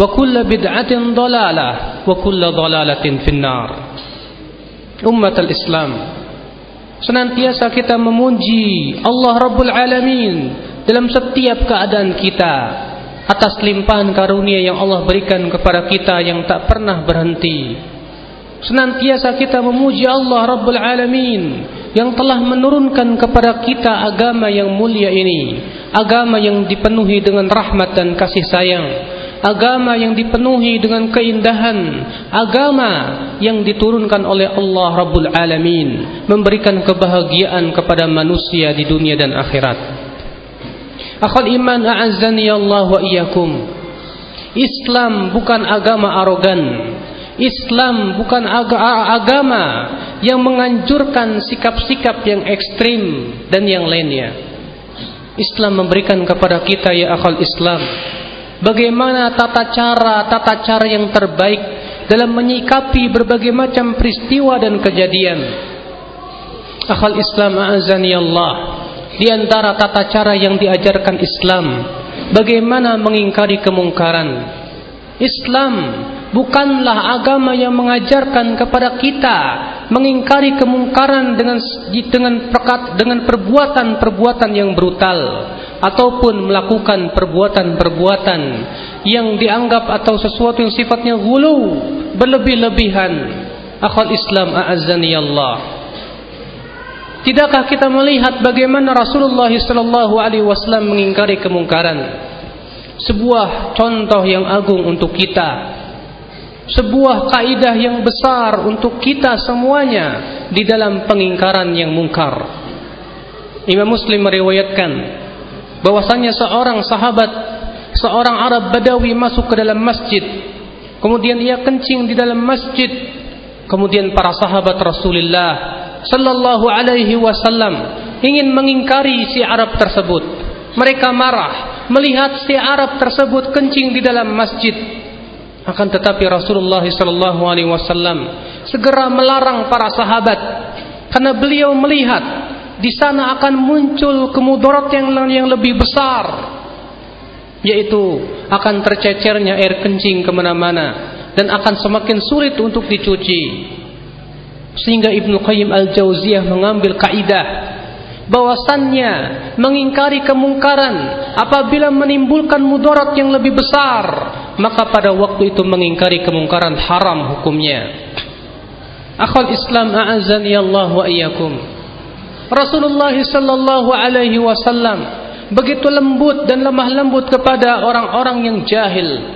وكل بدعة ضلالة وكل ضلالة في النار أمة الإسلام senantiasa kita memuji Allah Rabbul Alamin dalam setiap keadaan kita atas limpahan karunia yang Allah berikan kepada kita yang tak pernah berhenti senantiasa kita memuji Allah Rabbul Alamin yang telah menurunkan kepada kita agama yang mulia ini agama yang dipenuhi dengan rahmat dan kasih sayang agama yang dipenuhi dengan keindahan agama yang diturunkan oleh Allah Rabbul Alamin memberikan kebahagiaan kepada manusia di dunia dan akhirat. Akhal iman a'azzani Allah wa iyyakum. Islam bukan agama arogan. Islam bukan agama yang menganjurkan sikap-sikap yang ekstrim dan yang lainnya. Islam memberikan kepada kita ya akhal Islam bagaimana tata cara tata cara yang terbaik dalam menyikapi berbagai macam peristiwa dan kejadian? Akhal Islam a'azani Allah. Di antara tata cara yang diajarkan Islam bagaimana mengingkari kemungkaran? Islam bukanlah agama yang mengajarkan kepada kita mengingkari kemungkaran dengan dengan perkat dengan perbuatan-perbuatan yang brutal ataupun melakukan perbuatan-perbuatan yang dianggap atau sesuatu yang sifatnya gulu berlebih-lebihan. Akhwat Islam a'azzani Allah. Tidakkah kita melihat bagaimana Rasulullah sallallahu alaihi wasallam mengingkari kemungkaran? Sebuah contoh yang agung untuk kita. Sebuah kaidah yang besar untuk kita semuanya di dalam pengingkaran yang mungkar. Imam Muslim meriwayatkan bahwasanya seorang sahabat seorang Arab Badawi masuk ke dalam masjid. Kemudian ia kencing di dalam masjid. Kemudian para sahabat Rasulullah sallallahu alaihi wasallam ingin mengingkari si Arab tersebut. Mereka marah melihat si Arab tersebut kencing di dalam masjid. Akan tetapi Rasulullah sallallahu alaihi wasallam segera melarang para sahabat karena beliau melihat di sana akan muncul kemudarat yang yang lebih besar yaitu akan tercecernya air kencing ke mana-mana dan akan semakin sulit untuk dicuci. Sehingga Ibnu Qayyim Al-Jauziyah mengambil kaidah bahwasannya mengingkari kemungkaran apabila menimbulkan mudarat yang lebih besar maka pada waktu itu mengingkari kemungkaran haram hukumnya. Akhal Islam a'azani Allah wa iyyakum Rasulullah sallallahu alaihi wasallam begitu lembut dan lemah lembut kepada orang-orang yang jahil.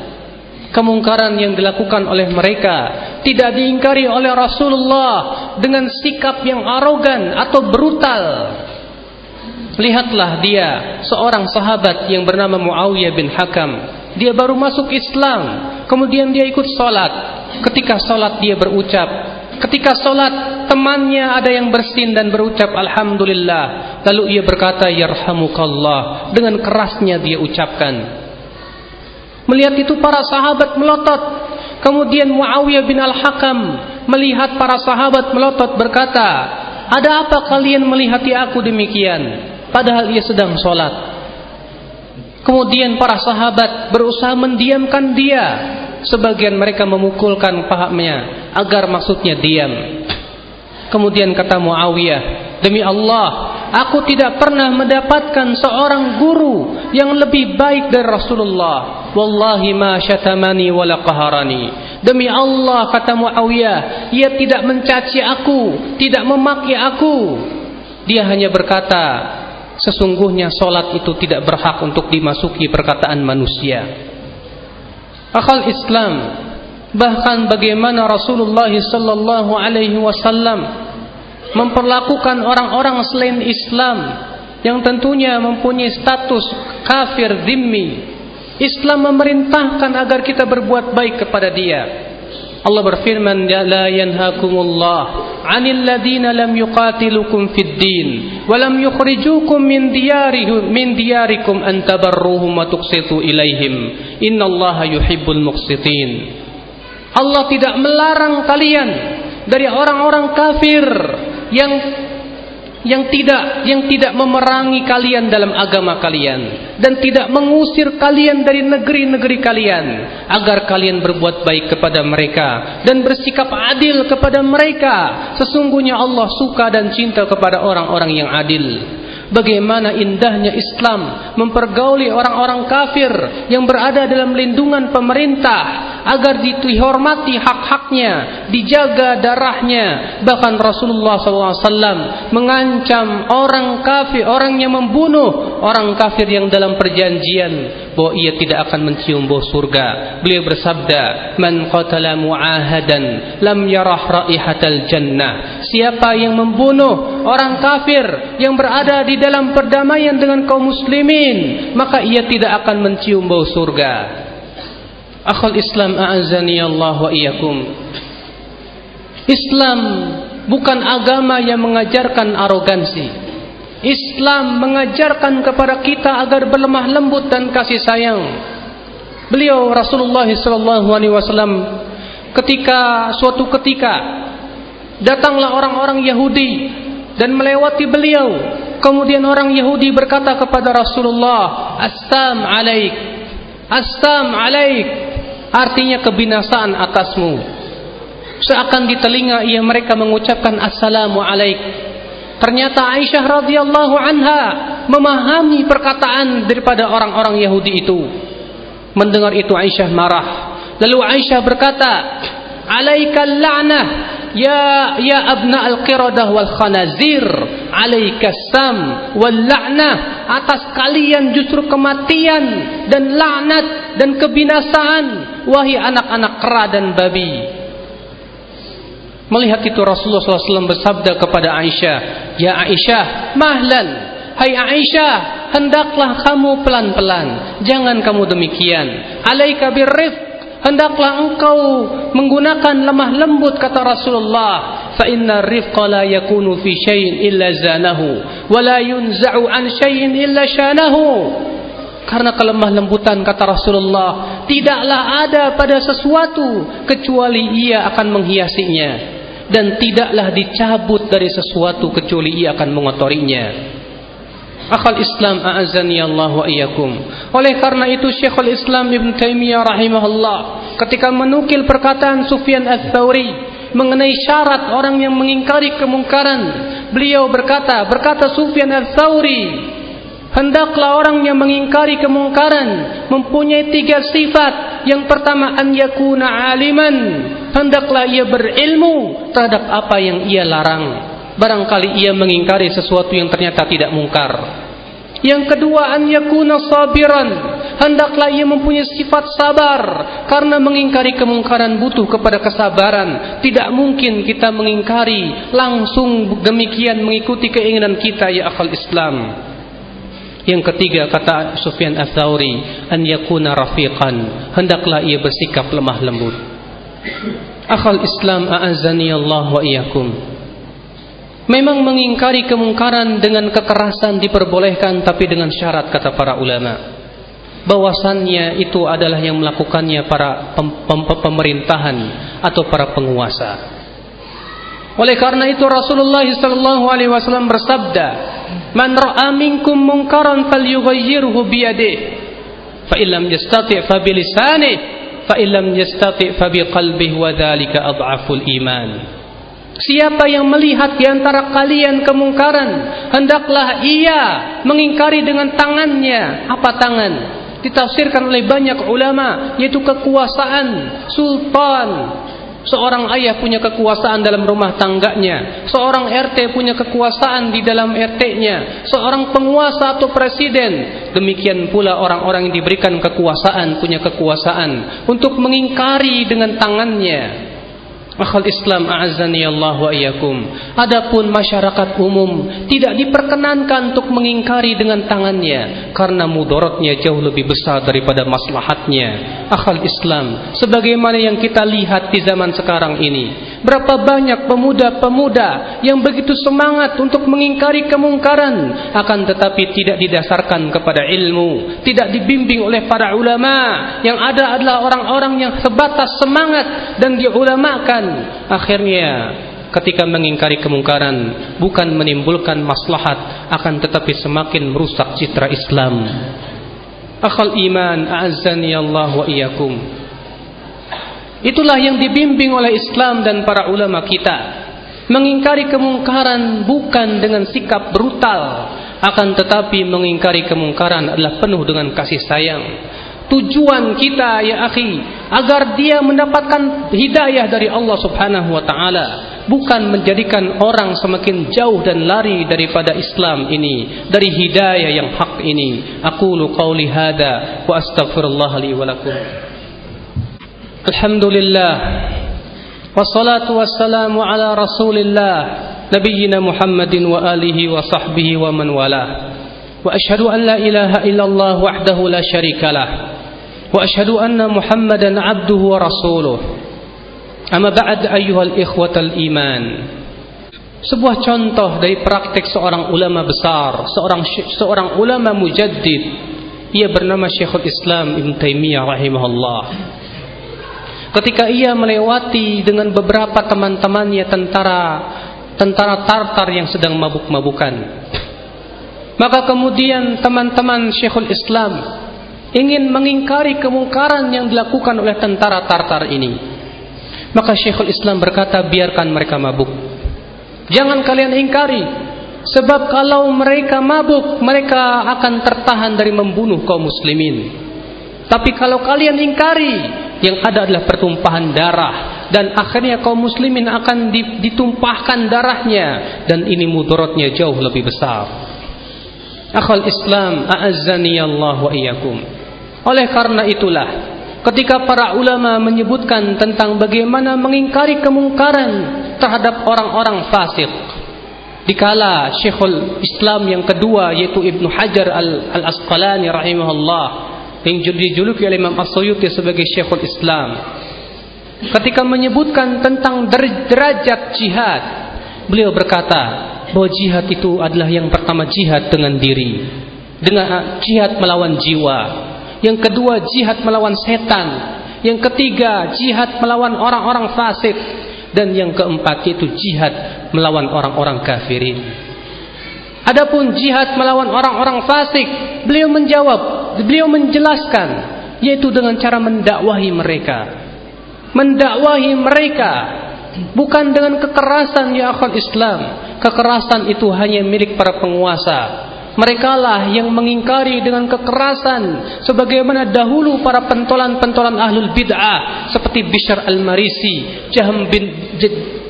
Kemungkaran yang dilakukan oleh mereka tidak diingkari oleh Rasulullah dengan sikap yang arogan atau brutal. Lihatlah dia seorang sahabat yang bernama Muawiyah bin Hakam. Dia baru masuk Islam kemudian dia ikut salat ketika salat dia berucap Ketika solat temannya ada yang bersin dan berucap Alhamdulillah. Lalu ia berkata Yarhamukallah. Dengan kerasnya dia ucapkan. Melihat itu para sahabat melotot. Kemudian Muawiyah bin Al-Hakam melihat para sahabat melotot berkata, "Ada apa kalian melihati aku demikian?" Padahal ia sedang sholat. Kemudian para sahabat berusaha mendiamkan dia. Sebagian mereka memukulkan pahamnya agar maksudnya diam. Kemudian kata Muawiyah, demi Allah, aku tidak pernah mendapatkan seorang guru yang lebih baik dari Rasulullah. Wallahi ma syatamani wala qaharani. Demi Allah kata Muawiyah, ia tidak mencaci aku, tidak memaki aku. Dia hanya berkata, sesungguhnya solat itu tidak berhak untuk dimasuki perkataan manusia. Akal Islam bahkan bagaimana Rasulullah sallallahu alaihi wasallam memperlakukan orang-orang selain Islam yang tentunya mempunyai status kafir zimmi. Islam memerintahkan agar kita berbuat baik kepada dia. Allah berfirman, "La yanhakumullah 'anil ladina lam yuqatilukum fid din wa lam yukhrijukum min diyarihim min diyarikum an tabarruhum wa tuqsitu ilaihim. Innallaha yuhibbul muqsitin." Allah tidak melarang kalian dari orang-orang kafir yang yang tidak yang tidak memerangi kalian dalam agama kalian dan tidak mengusir kalian dari negeri-negeri kalian agar kalian berbuat baik kepada mereka dan bersikap adil kepada mereka. Sesungguhnya Allah suka dan cinta kepada orang-orang yang adil. Bagaimana indahnya Islam mempergauli orang-orang kafir yang berada dalam lindungan pemerintah agar dihormati hak-haknya, dijaga darahnya. Bahkan Rasulullah SAW mengancam orang kafir, orang yang membunuh orang kafir yang dalam perjanjian bahwa ia tidak akan mencium bau surga. Beliau bersabda, "Man qatala mu'ahadan lam yarah raihatal jannah." Siapa yang membunuh orang kafir yang berada di dalam perdamaian dengan kaum muslimin, maka ia tidak akan mencium bau surga. Akhul Islam a'azani Allah wa iyyakum. Islam bukan agama yang mengajarkan arogansi. Islam mengajarkan kepada kita agar berlemah lembut dan kasih sayang. Beliau Rasulullah wasallam ketika suatu ketika datanglah orang-orang Yahudi dan melewati beliau. Kemudian orang Yahudi berkata kepada Rasulullah, "Assam alaik. Assam alaik." Artinya kebinasaan atasmu. Seakan di telinga ia mereka mengucapkan assalamu alaik. Ternyata Aisyah radhiyallahu anha memahami perkataan daripada orang-orang Yahudi itu. Mendengar itu Aisyah marah. Lalu Aisyah berkata, "Alaikal la'nah ya ya abna al-qiradah wal khanazir, alaikas sam wal la'nah atas kalian justru kematian dan laknat dan kebinasaan. Wahai anak-anak kera dan babi. Melihat itu Rasulullah SAW bersabda kepada Aisyah, Ya Aisyah, mahlan, hai Aisyah, hendaklah kamu pelan-pelan, jangan kamu demikian. Alaika birrifq, hendaklah engkau menggunakan lemah lembut kata Rasulullah. Fa inna rifqa la yakunu fi syai'in illa zanahu wa la yunza'u an syai'in illa syanahu karena kelemah lembutan kata Rasulullah tidaklah ada pada sesuatu kecuali ia akan menghiasinya dan tidaklah dicabut dari sesuatu kecuali ia akan mengotorinya Akhal Islam a'azani Allah wa iyyakum. Oleh karena itu Syekhul Islam Ibn Taimiyah rahimahullah ketika menukil perkataan Sufyan Ats-Tsauri mengenai syarat orang yang mengingkari kemungkaran, beliau berkata, berkata Sufyan Ats-Tsauri, hendaklah orang yang mengingkari kemungkaran mempunyai tiga sifat. Yang pertama an yakuna aliman, hendaklah ia berilmu terhadap apa yang ia larang barangkali ia mengingkari sesuatu yang ternyata tidak mungkar. Yang kedua an yakuna sabiran, hendaklah ia mempunyai sifat sabar karena mengingkari kemungkaran butuh kepada kesabaran. Tidak mungkin kita mengingkari langsung demikian mengikuti keinginan kita ya akal Islam. Yang ketiga kata Sufyan Ats-Tsauri, an yakuna rafiqan, hendaklah ia bersikap lemah lembut. Akal Islam a'azzani Allah wa iyyakum. Memang mengingkari kemungkaran dengan kekerasan diperbolehkan tapi dengan syarat kata para ulama. Bahwasannya itu adalah yang melakukannya para pem pem pemerintahan atau para penguasa. Oleh karena itu Rasulullah wasallam bersabda, "Man ra'a minkum munkaran falyughayyirhu bi yadihi, fa illam yastati' fa bi lisanihi, fa illam yastati' fa bi qalbihi wa dzalika adhaful iman." Siapa yang melihat di antara kalian kemungkaran, hendaklah ia mengingkari dengan tangannya. Apa tangan? Ditafsirkan oleh banyak ulama, yaitu kekuasaan, sultan, Seorang ayah punya kekuasaan dalam rumah tangganya. Seorang RT punya kekuasaan di dalam RT-nya. Seorang penguasa atau presiden. Demikian pula orang-orang yang diberikan kekuasaan punya kekuasaan untuk mengingkari dengan tangannya Akhal Islam a'azzani Allah wa iyyakum. Adapun masyarakat umum tidak diperkenankan untuk mengingkari dengan tangannya karena mudaratnya jauh lebih besar daripada maslahatnya. Akhal Islam sebagaimana yang kita lihat di zaman sekarang ini. Berapa banyak pemuda-pemuda yang begitu semangat untuk mengingkari kemungkaran? Akan tetapi tidak didasarkan kepada ilmu, tidak dibimbing oleh para ulama. Yang ada adalah orang-orang yang sebatas semangat dan diulamakan. Akhirnya ketika mengingkari kemungkaran bukan menimbulkan maslahat akan tetapi semakin merusak citra Islam. Akhal iman a'azzani Allah wa iyyakum itulah yang dibimbing oleh Islam dan para ulama kita. Mengingkari kemungkaran bukan dengan sikap brutal akan tetapi mengingkari kemungkaran adalah penuh dengan kasih sayang. Tujuan kita ya akhi agar dia mendapatkan hidayah dari Allah Subhanahu wa taala bukan menjadikan orang semakin jauh dan lari daripada Islam ini dari hidayah yang hak ini. Aqulu qauli hada wa astaghfirullah li wa lakum الحمد لله والصلاة والسلام على رسول الله نبينا محمد وآله وصحبه ومن والاه. وأشهد أن لا إله إلا الله وحده لا شريك له. وأشهد أن محمدا عبده ورسوله. أما بعد أيها الإخوة الإيمان. Sebuah contoh dari praktik seorang ulama besar, seorang seorang ulama mujaddid, ia bernama Syekhul Islam Ibn Taimiyah rahimahullah. Ketika ia melewati dengan beberapa teman-temannya tentara tentara Tartar yang sedang mabuk-mabukan maka kemudian teman-teman Syekhul Islam ingin mengingkari kemungkaran yang dilakukan oleh tentara Tartar ini. Maka Syekhul Islam berkata, biarkan mereka mabuk. Jangan kalian ingkari. Sebab kalau mereka mabuk, mereka akan tertahan dari membunuh kaum muslimin. Tapi kalau kalian ingkari, yang ada adalah pertumpahan darah. Dan akhirnya kaum muslimin akan ditumpahkan darahnya. Dan ini mudorotnya jauh lebih besar. Akhal Islam, a'azzani Allah wa iyyakum. Oleh karena itulah ketika para ulama menyebutkan tentang bagaimana mengingkari kemungkaran terhadap orang-orang fasik dikala Syekhul Islam yang kedua yaitu Ibnu Hajar Al-Asqalani rahimahullah yang dijuluki oleh Imam As-Suyuti sebagai Syekhul Islam. Ketika menyebutkan tentang derajat jihad beliau berkata bahwa jihad itu adalah yang pertama jihad dengan diri dengan jihad melawan jiwa. Yang kedua jihad melawan setan, yang ketiga jihad melawan orang-orang fasik. Dan yang keempat itu jihad melawan orang-orang kafirin. Adapun jihad melawan orang-orang fasik, beliau menjawab, beliau menjelaskan yaitu dengan cara mendakwahi mereka. Mendakwahi mereka bukan dengan kekerasan ya akhwat Islam. Kekerasan itu hanya milik para penguasa mereka lah yang mengingkari dengan kekerasan sebagaimana dahulu para pentolan-pentolan ahlul bid'ah seperti Bishr al-Marisi, Jahm bin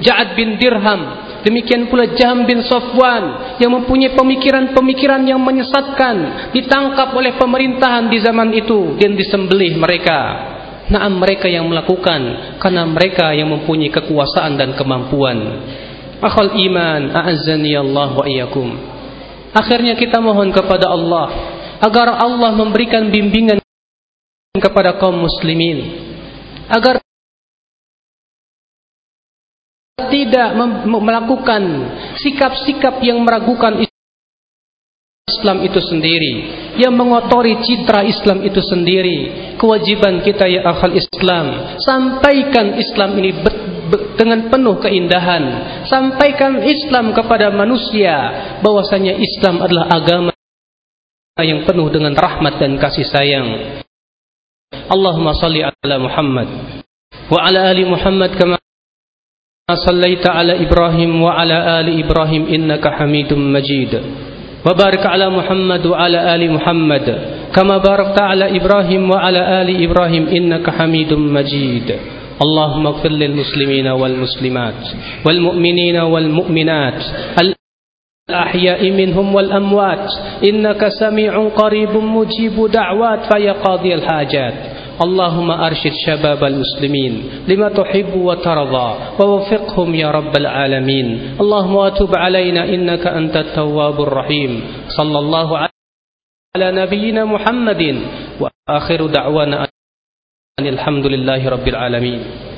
Ja'ad bin Dirham, demikian pula Jahm bin Safwan yang mempunyai pemikiran-pemikiran yang menyesatkan, ditangkap oleh pemerintahan di zaman itu dan disembelih mereka. Naam mereka yang melakukan karena mereka yang mempunyai kekuasaan dan kemampuan. Akhal iman, a'azzani Allah wa iyyakum. Akhirnya kita mohon kepada Allah agar Allah memberikan bimbingan kepada kaum muslimin agar tidak melakukan sikap-sikap yang meragukan Islam itu sendiri yang mengotori citra Islam itu sendiri kewajiban kita ya akhal Islam sampaikan Islam ini dengan penuh keindahan. Sampaikan Islam kepada manusia bahwasanya Islam adalah agama yang penuh dengan rahmat dan kasih sayang. Allahumma salli ala Muhammad wa ala ali Muhammad kama صليت على إبراهيم وعلى آل إبراهيم إنك حميد مجيد. وبارك على محمد وعلى آل محمد. كما باركت على إبراهيم وعلى آل إبراهيم إنك حميد مجيد. اللهم اغفر للمسلمين والمسلمات والمؤمنين والمؤمنات الأحياء منهم والأموات. إنك سميع قريب مجيب دعوات. فيا قاضي الحاجات. اللهم أرشد شباب المسلمين لما تحب وترضى ووفقهم يا رب العالمين. اللهم وتب علينا إنك أنت التواب الرحيم. صلى الله على نبينا محمد وآخر دعوانا الحمد لله رب العالمين.